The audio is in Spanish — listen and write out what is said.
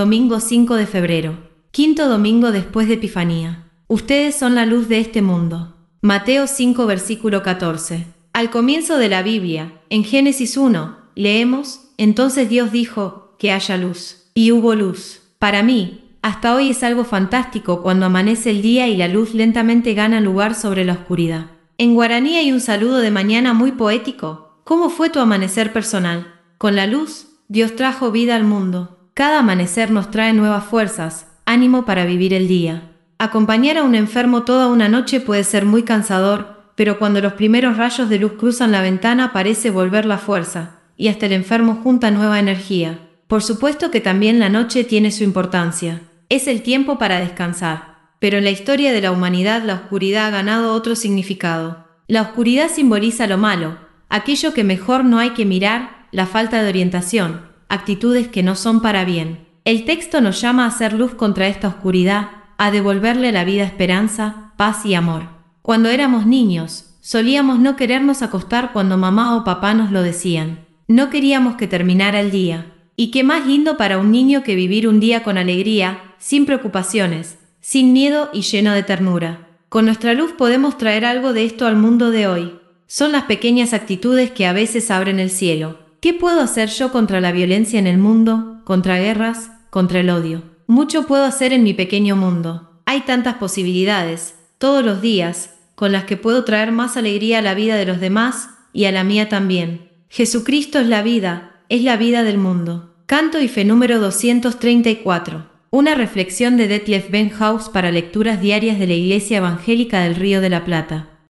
domingo 5 de febrero, quinto domingo después de Epifanía. Ustedes son la luz de este mundo. Mateo 5 versículo 14. Al comienzo de la Biblia, en Génesis 1, leemos, entonces Dios dijo, que haya luz. Y hubo luz. Para mí, hasta hoy es algo fantástico cuando amanece el día y la luz lentamente gana lugar sobre la oscuridad. En guaraní hay un saludo de mañana muy poético. ¿Cómo fue tu amanecer personal? Con la luz, Dios trajo vida al mundo. Cada amanecer nos trae nuevas fuerzas, ánimo para vivir el día. Acompañar a un enfermo toda una noche puede ser muy cansador, pero cuando los primeros rayos de luz cruzan la ventana parece volver la fuerza, y hasta el enfermo junta nueva energía. Por supuesto que también la noche tiene su importancia. Es el tiempo para descansar. Pero en la historia de la humanidad la oscuridad ha ganado otro significado. La oscuridad simboliza lo malo, aquello que mejor no hay que mirar, la falta de orientación, actitudes que no son para bien. El texto nos llama a hacer luz contra esta oscuridad, a devolverle la vida esperanza, paz y amor. Cuando éramos niños, solíamos no querernos acostar cuando mamá o papá nos lo decían. No queríamos que terminara el día. Y qué más lindo para un niño que vivir un día con alegría, sin preocupaciones, sin miedo y lleno de ternura. Con nuestra luz podemos traer algo de esto al mundo de hoy. Son las pequeñas actitudes que a veces abren el cielo. ¿Qué puedo hacer yo contra la violencia en el mundo, contra guerras, contra el odio? Mucho puedo hacer en mi pequeño mundo. Hay tantas posibilidades, todos los días, con las que puedo traer más alegría a la vida de los demás y a la mía también. Jesucristo es la vida, es la vida del mundo. Canto y fe número 234. Una reflexión de Detlef Benhaus para lecturas diarias de la Iglesia Evangélica del Río de la Plata.